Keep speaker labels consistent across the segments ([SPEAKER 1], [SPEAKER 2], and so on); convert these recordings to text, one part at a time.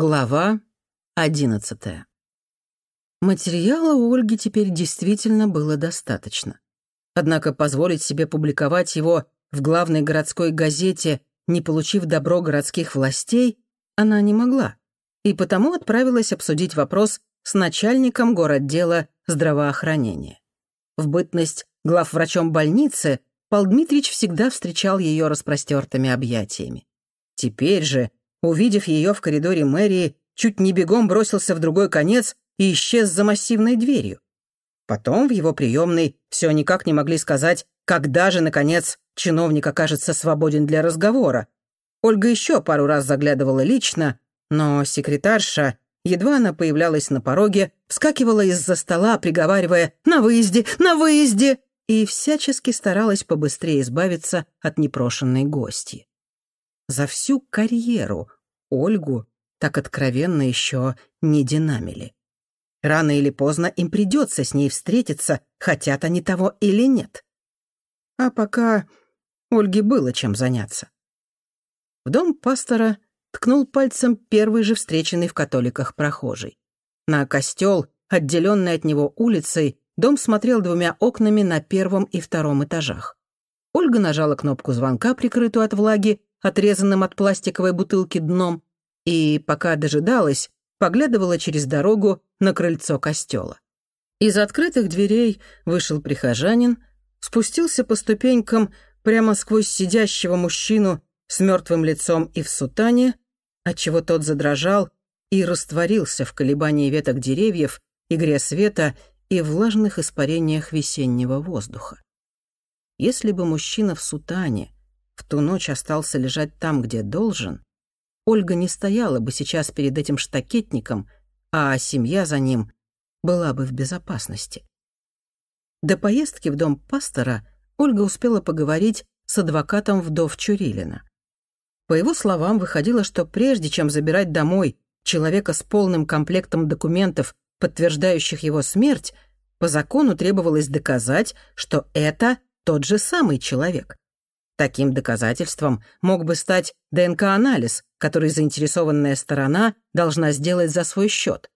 [SPEAKER 1] Глава одиннадцатая. Материала у Ольги теперь действительно было достаточно. Однако позволить себе публиковать его в главной городской газете, не получив добро городских властей, она не могла, и потому отправилась обсудить вопрос с начальником городдела здравоохранения. В бытность главврачом больницы Пал Дмитрич всегда встречал ее распростертыми объятиями. Теперь же, увидев ее в коридоре мэрии, чуть не бегом бросился в другой конец и исчез за массивной дверью. Потом в его приемной все никак не могли сказать, когда же, наконец, чиновник окажется свободен для разговора. Ольга еще пару раз заглядывала лично, но секретарша, едва она появлялась на пороге, вскакивала из-за стола, приговаривая «На выезде! На выезде!» и всячески старалась побыстрее избавиться от непрошенной гости. За всю карьеру Ольгу так откровенно еще не динамили. Рано или поздно им придется с ней встретиться, хотят они того или нет. А пока Ольге было чем заняться. В дом пастора ткнул пальцем первый же встреченный в католиках прохожий. На костел, отделенный от него улицей, дом смотрел двумя окнами на первом и втором этажах. Ольга нажала кнопку звонка, прикрытую от влаги, отрезанным от пластиковой бутылки дном, и, пока дожидалась, поглядывала через дорогу на крыльцо костела. Из открытых дверей вышел прихожанин, спустился по ступенькам прямо сквозь сидящего мужчину с мертвым лицом и в сутане, отчего тот задрожал и растворился в колебании веток деревьев, игре света и влажных испарениях весеннего воздуха. Если бы мужчина в сутане в ту ночь остался лежать там, где должен, Ольга не стояла бы сейчас перед этим штакетником, а семья за ним была бы в безопасности. До поездки в дом пастора Ольга успела поговорить с адвокатом вдов Чурилина. По его словам, выходило, что прежде чем забирать домой человека с полным комплектом документов, подтверждающих его смерть, по закону требовалось доказать, что это тот же самый человек. Таким доказательством мог бы стать ДНК-анализ, который заинтересованная сторона должна сделать за свой счет.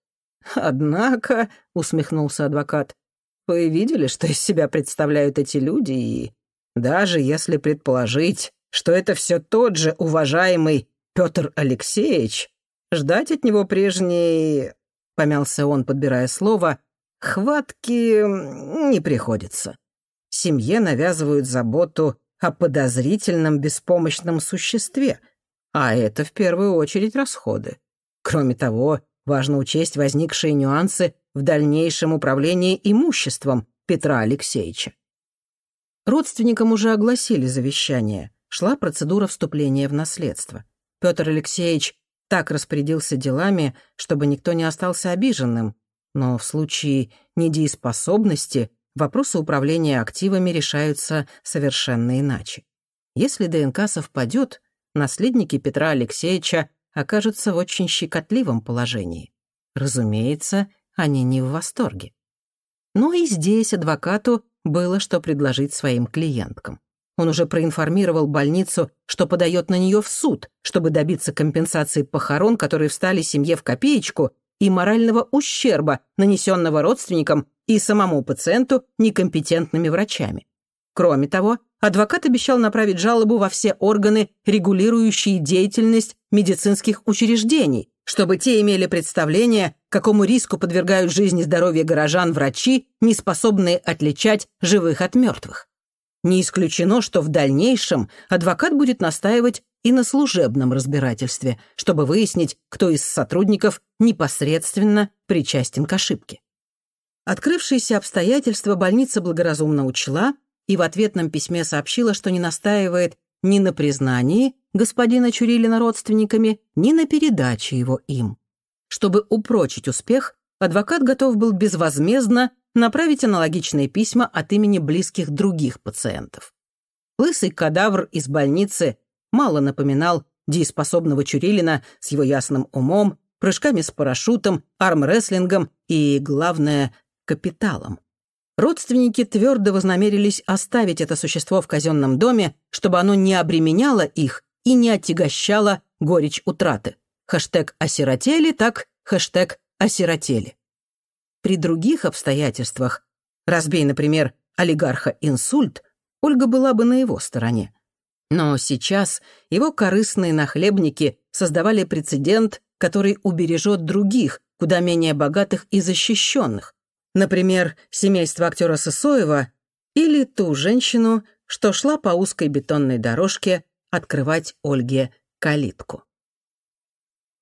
[SPEAKER 1] «Однако», — усмехнулся адвокат, — «вы видели, что из себя представляют эти люди, и даже если предположить, что это все тот же уважаемый Петр Алексеевич, ждать от него прежней...» — помялся он, подбирая слово — «хватки не приходится. Семье навязывают заботу о подозрительном беспомощном существе, а это в первую очередь расходы. Кроме того, важно учесть возникшие нюансы в дальнейшем управлении имуществом Петра Алексеевича. Родственникам уже огласили завещание, шла процедура вступления в наследство. Петр Алексеевич так распорядился делами, чтобы никто не остался обиженным, но в случае недееспособности вопросы управления активами решаются совершенно иначе. Если ДНК совпадет, наследники Петра Алексеевича окажутся в очень щекотливом положении. Разумеется, они не в восторге. Но и здесь адвокату было что предложить своим клиенткам. Он уже проинформировал больницу, что подает на нее в суд, чтобы добиться компенсации похорон, которые встали семье в копеечку, и морального ущерба, нанесенного родственникам и самому пациенту некомпетентными врачами. Кроме того, адвокат обещал направить жалобу во все органы, регулирующие деятельность медицинских учреждений, чтобы те имели представление, какому риску подвергают жизнь и здоровье горожан врачи, не способные отличать живых от мертвых. Не исключено, что в дальнейшем адвокат будет настаивать и на служебном разбирательстве, чтобы выяснить, кто из сотрудников непосредственно причастен к ошибке. Открывшиеся обстоятельства больница благоразумно учла и в ответном письме сообщила, что не настаивает ни на признании господина Чурилина родственниками, ни на передаче его им. Чтобы упрочить успех, адвокат готов был безвозмездно направить аналогичные письма от имени близких других пациентов. Лысый кадавр из больницы мало напоминал дееспособного Чурилина с его ясным умом, прыжками с парашютом, армрестлингом и, главное, капиталом. Родственники твердо вознамерились оставить это существо в казенном доме, чтобы оно не обременяло их и не отягощало горечь утраты. хэштег «осиротели», так хэштег «осиротели». При других обстоятельствах, разбей, например, олигарха инсульт, Ольга была бы на его стороне. Но сейчас его корыстные нахлебники создавали прецедент, который убережет других, куда менее богатых и защищенных. Например, семейство актера Сысоева или ту женщину, что шла по узкой бетонной дорожке открывать Ольге калитку.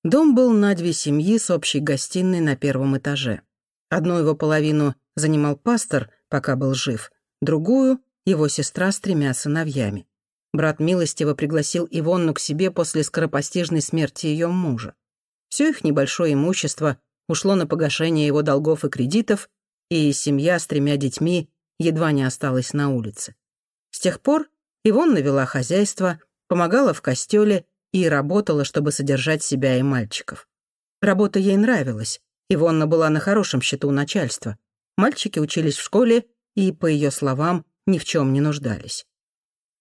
[SPEAKER 1] Дом был на две семьи с общей гостиной на первом этаже. Одну его половину занимал пастор, пока был жив, другую — его сестра с тремя сыновьями. Брат милостиво пригласил Ивонну к себе после скоропостижной смерти ее мужа. Все их небольшое имущество ушло на погашение его долгов и кредитов, и семья с тремя детьми едва не осталась на улице. С тех пор Ивонна вела хозяйство, помогала в костеле и работала, чтобы содержать себя и мальчиков. Работа ей нравилась, Ивонна была на хорошем счету у начальства. Мальчики учились в школе и, по ее словам, ни в чем не нуждались.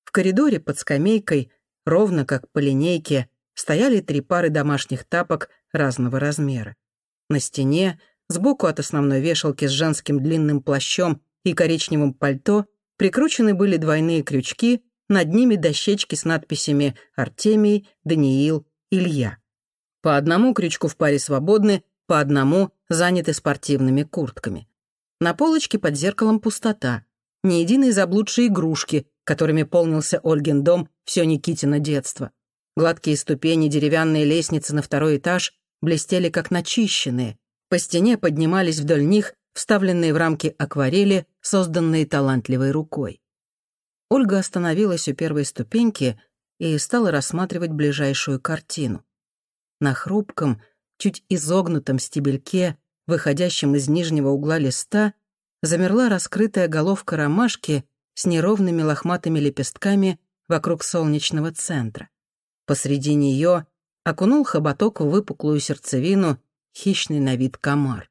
[SPEAKER 1] В коридоре под скамейкой, ровно как по линейке, стояли три пары домашних тапок разного размера. На стене, сбоку от основной вешалки с женским длинным плащом и коричневым пальто, прикручены были двойные крючки, над ними дощечки с надписями «Артемий», «Даниил», «Илья». По одному крючку в паре свободны, по одному заняты спортивными куртками. На полочке под зеркалом пустота. Ни единой заблудшей игрушки, которыми полнился Ольгин дом все Никитино детство. Гладкие ступени деревянные лестницы на второй этаж блестели как начищенные. По стене поднимались вдоль них вставленные в рамки акварели, созданные талантливой рукой. Ольга остановилась у первой ступеньки и стала рассматривать ближайшую картину. На хрупком, чуть изогнутом стебельке, выходящем из нижнего угла листа, замерла раскрытая головка ромашки с неровными лохматыми лепестками вокруг солнечного центра. Посреди нее окунул хоботок в выпуклую сердцевину хищный на вид комар.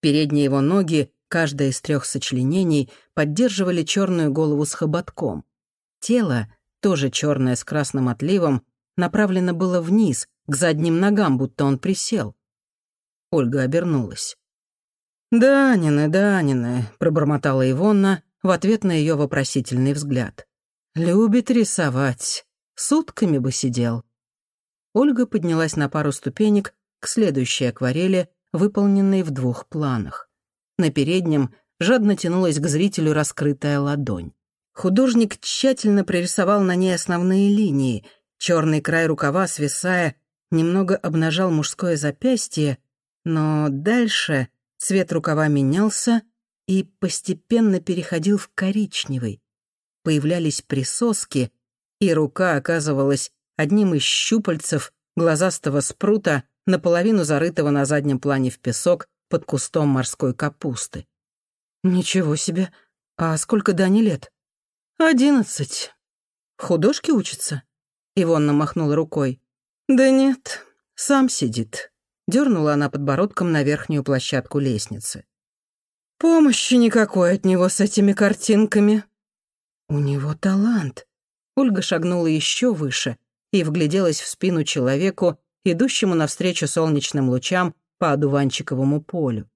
[SPEAKER 1] Передние его ноги, каждая из трех сочленений, поддерживали черную голову с хоботком. Тело, тоже черное с красным отливом, направлено было вниз, к задним ногам, будто он присел. Ольга обернулась. «Данины, Данины», — пробормотала Ивонна в ответ на ее вопросительный взгляд. «Любит рисовать. Сутками бы сидел». Ольга поднялась на пару ступенек к следующей акварели, выполненной в двух планах. На переднем жадно тянулась к зрителю раскрытая ладонь. Художник тщательно прорисовал на ней основные линии. Черный край рукава, свисая, немного обнажал мужское запястье, но дальше цвет рукава менялся и постепенно переходил в коричневый. Появлялись присоски, и рука оказывалась одним из щупальцев глазастого спрута, наполовину зарытого на заднем плане в песок под кустом морской капусты. «Ничего себе! А сколько Дани лет?» «Одиннадцать. Художки учится?» Ивонна махнула рукой. «Да нет, сам сидит». Дернула она подбородком на верхнюю площадку лестницы. «Помощи никакой от него с этими картинками». «У него талант». Ольга шагнула еще выше и вгляделась в спину человеку, идущему навстречу солнечным лучам по одуванчиковому полю.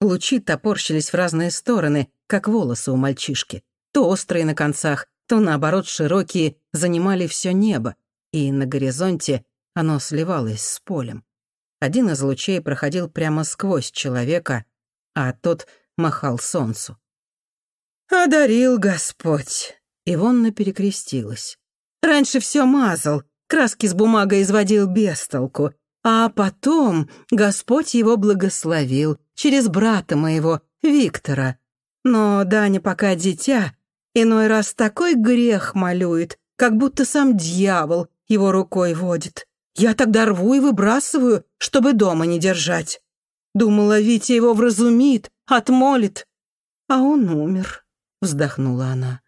[SPEAKER 1] Лучи топорщились в разные стороны, как волосы у мальчишки. То острые на концах, то, наоборот, широкие, занимали все небо, и на горизонте оно сливалось с полем. Один из лучей проходил прямо сквозь человека, а тот махал солнцу. «Одарил Господь!» Ивонна перекрестилась. «Раньше все мазал, краски с бумагой изводил без толку, а потом Господь его благословил через брата моего, Виктора. Но Даня пока дитя, иной раз такой грех малюет, как будто сам дьявол его рукой водит. Я тогда рву и выбрасываю, чтобы дома не держать. Думала, Витя его вразумит, отмолит. А он умер, вздохнула она.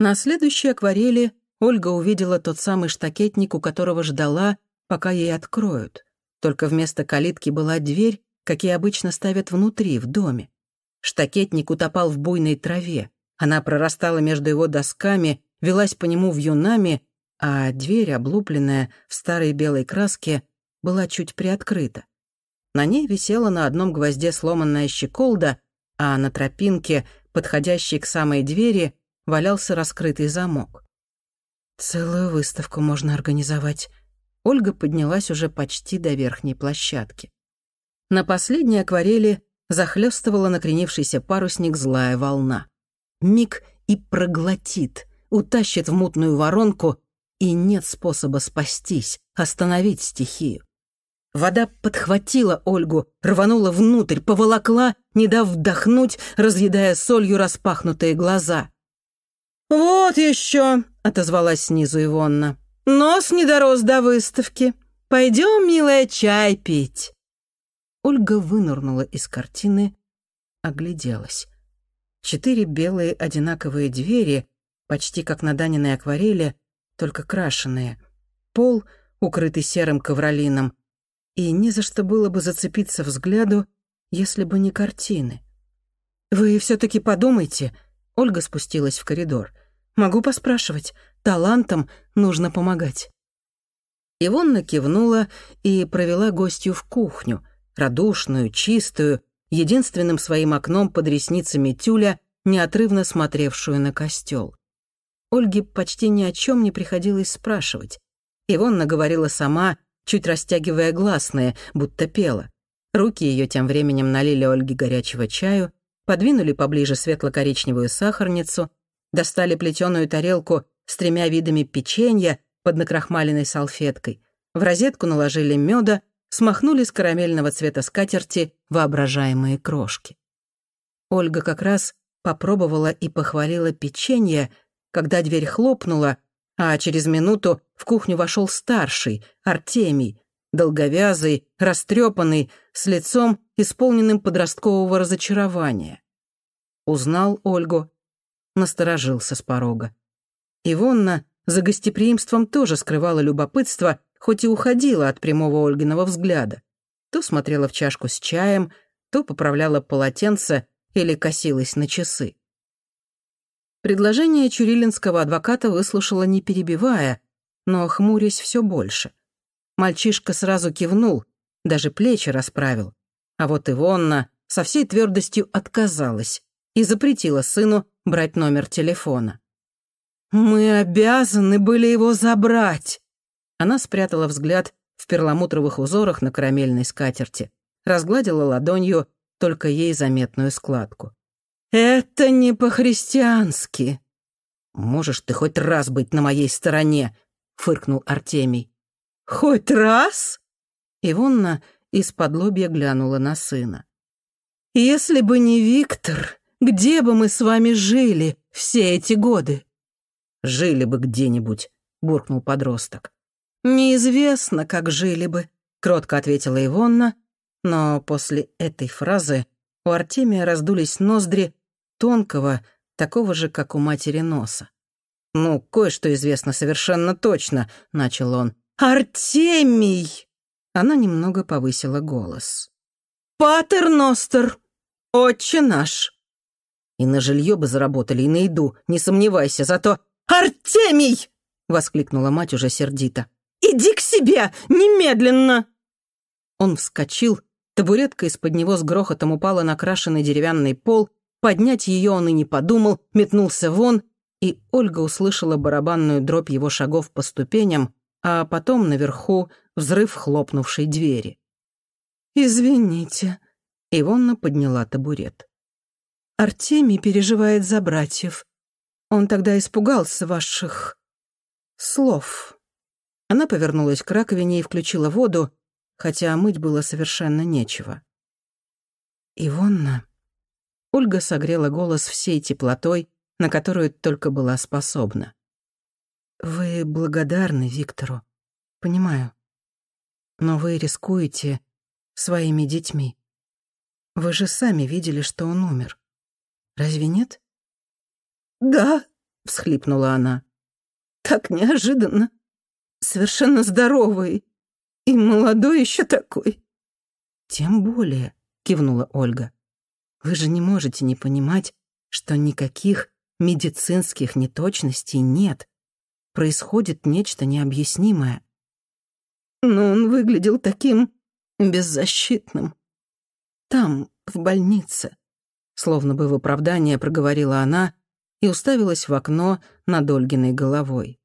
[SPEAKER 1] На следующей акварели Ольга увидела тот самый штакетник, у которого ждала, пока ей откроют. Только вместо калитки была дверь, какие обычно ставят внутри, в доме. Штакетник утопал в буйной траве. Она прорастала между его досками, велась по нему вьюнами а дверь, облупленная в старой белой краске, была чуть приоткрыта. На ней висела на одном гвозде сломанная щеколда, а на тропинке, подходящей к самой двери, валялся раскрытый замок. «Целую выставку можно организовать». Ольга поднялась уже почти до верхней площадки. На последней акварели захлестывала накренившийся парусник злая волна. Миг и проглотит, утащит в мутную воронку, и нет способа спастись, остановить стихию. Вода подхватила Ольгу, рванула внутрь, поволокла, не дав вдохнуть, разъедая солью распахнутые глаза. «Вот еще!» — отозвалась снизу Ивонна. «Нос не дорос до выставки. Пойдем, милая, чай пить». Ольга вынырнула из картины, огляделась. Четыре белые одинаковые двери, почти как на Даниной акварели, только крашеные. Пол, укрытый серым ковролином, и не за что было бы зацепиться взгляду, если бы не картины. «Вы все таки подумайте», — Ольга спустилась в коридор. «Могу поспрашивать. Талантам нужно помогать». Ивонна кивнула и провела гостью в кухню, радушную, чистую, единственным своим окном под ресницами тюля, неотрывно смотревшую на костел. Ольге почти ни о чем не приходилось спрашивать. Ивонна говорила сама, чуть растягивая гласные, будто пела. Руки ее тем временем налили Ольге горячего чаю, подвинули поближе светло-коричневую сахарницу, достали плетеную тарелку с тремя видами печенья под накрахмаленной салфеткой, в розетку наложили меда, смахнули с карамельного цвета скатерти воображаемые крошки. Ольга как раз попробовала и похвалила печенье, когда дверь хлопнула, а через минуту в кухню вошел старший, Артемий, долговязый, растрепанный, с лицом, исполненным подросткового разочарования. Узнал Ольгу, насторожился с порога. Ивонна за гостеприимством тоже скрывала любопытство, хоть и уходила от прямого Ольгиного взгляда. То смотрела в чашку с чаем, то поправляла полотенце или косилась на часы. Предложение чурилинского адвоката выслушала не перебивая, но хмурясь все больше. Мальчишка сразу кивнул, даже плечи расправил. А вот Ивонна со всей твердостью отказалась и запретила сыну брать номер телефона. «Мы обязаны были его забрать!» Она спрятала взгляд в перламутровых узорах на карамельной скатерти, разгладила ладонью только ей заметную складку. «Это не по-христиански». «Можешь ты хоть раз быть на моей стороне», — фыркнул Артемий. «Хоть раз?» Ивонна из-под лобья глянула на сына. «Если бы не Виктор, где бы мы с вами жили все эти годы?» «Жили бы где-нибудь», — буркнул подросток. «Неизвестно, как жили бы», — кротко ответила Ивонна, но после этой фразы у Артемия раздулись ноздри тонкого, такого же, как у матери носа. «Ну, кое-что известно совершенно точно», — начал он. «Артемий!» Она немного повысила голос. «Патер Ностер! Отче наш!» «И на жилье бы заработали, и на еду, не сомневайся, зато...» «Артемий!» — воскликнула мать уже сердито. «Иди к себе! Немедленно!» Он вскочил, Табуретка из-под него с грохотом упала на крашеный деревянный пол, поднять ее он и не подумал, метнулся вон, и Ольга услышала барабанную дробь его шагов по ступеням, а потом наверху взрыв хлопнувшей двери. «Извините», — Ивонна подняла табурет. «Артемий переживает за братьев. Он тогда испугался ваших... слов». Она повернулась к раковине и включила воду, хотя мыть было совершенно нечего. «Ивонна...» Ольга согрела голос всей теплотой, на которую только была способна. «Вы благодарны Виктору, понимаю. Но вы рискуете своими детьми. Вы же сами видели, что он умер. Разве нет?» «Да», — всхлипнула она. «Так неожиданно. Совершенно здоровый. И молодой еще такой». «Тем более», — кивнула Ольга. «Вы же не можете не понимать, что никаких медицинских неточностей нет. Происходит нечто необъяснимое. но он выглядел таким беззащитным. Там, в больнице. Словно бы в оправдание проговорила она и уставилась в окно над Ольгиной головой.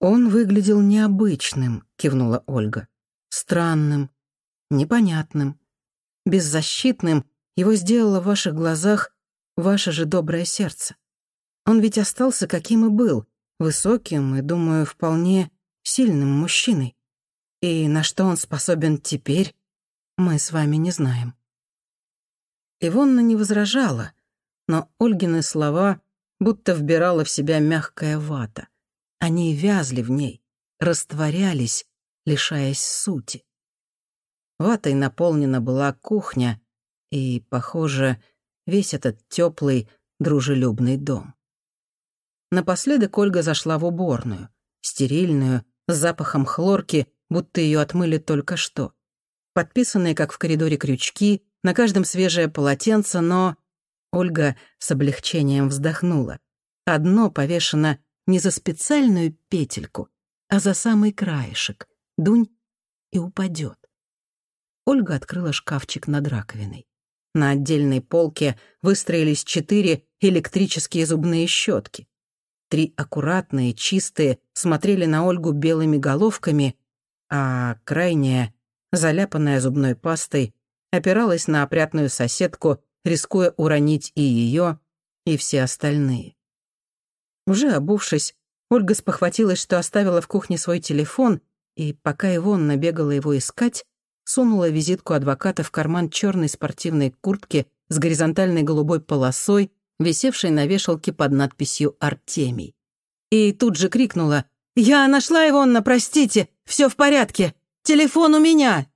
[SPEAKER 1] «Он выглядел необычным», — кивнула Ольга. «Странным, непонятным, беззащитным его сделало в ваших глазах ваше же доброе сердце. Он ведь остался каким и был, высоким и, думаю, вполне сильным мужчиной. И на что он способен теперь, мы с вами не знаем». Ивонна не возражала, но Ольгины слова будто вбирала в себя мягкая вата. Они вязли в ней, растворялись, лишаясь сути. Ватой наполнена была кухня и, похоже, весь этот теплый, дружелюбный дом. Напоследок Ольга зашла в уборную, стерильную, с запахом хлорки, будто ее отмыли только что. Подписанные, как в коридоре, крючки, на каждом свежее полотенце, но... Ольга с облегчением вздохнула. Одно повешено не за специальную петельку, а за самый краешек. Дунь и упадет. Ольга открыла шкафчик над раковиной. На отдельной полке выстроились четыре электрические зубные щетки. Три аккуратные, чистые, смотрели на Ольгу белыми головками, а крайняя, заляпанная зубной пастой, опиралась на опрятную соседку, рискуя уронить и ее, и все остальные. Уже обувшись, Ольга спохватилась, что оставила в кухне свой телефон, и пока Ивон набегала его искать, сунула визитку адвоката в карман черной спортивной куртки с горизонтальной голубой полосой, висевшей на вешалке под надписью «Артемий». И тут же крикнула «Я нашла Ивонна, простите, все в порядке, телефон у меня!»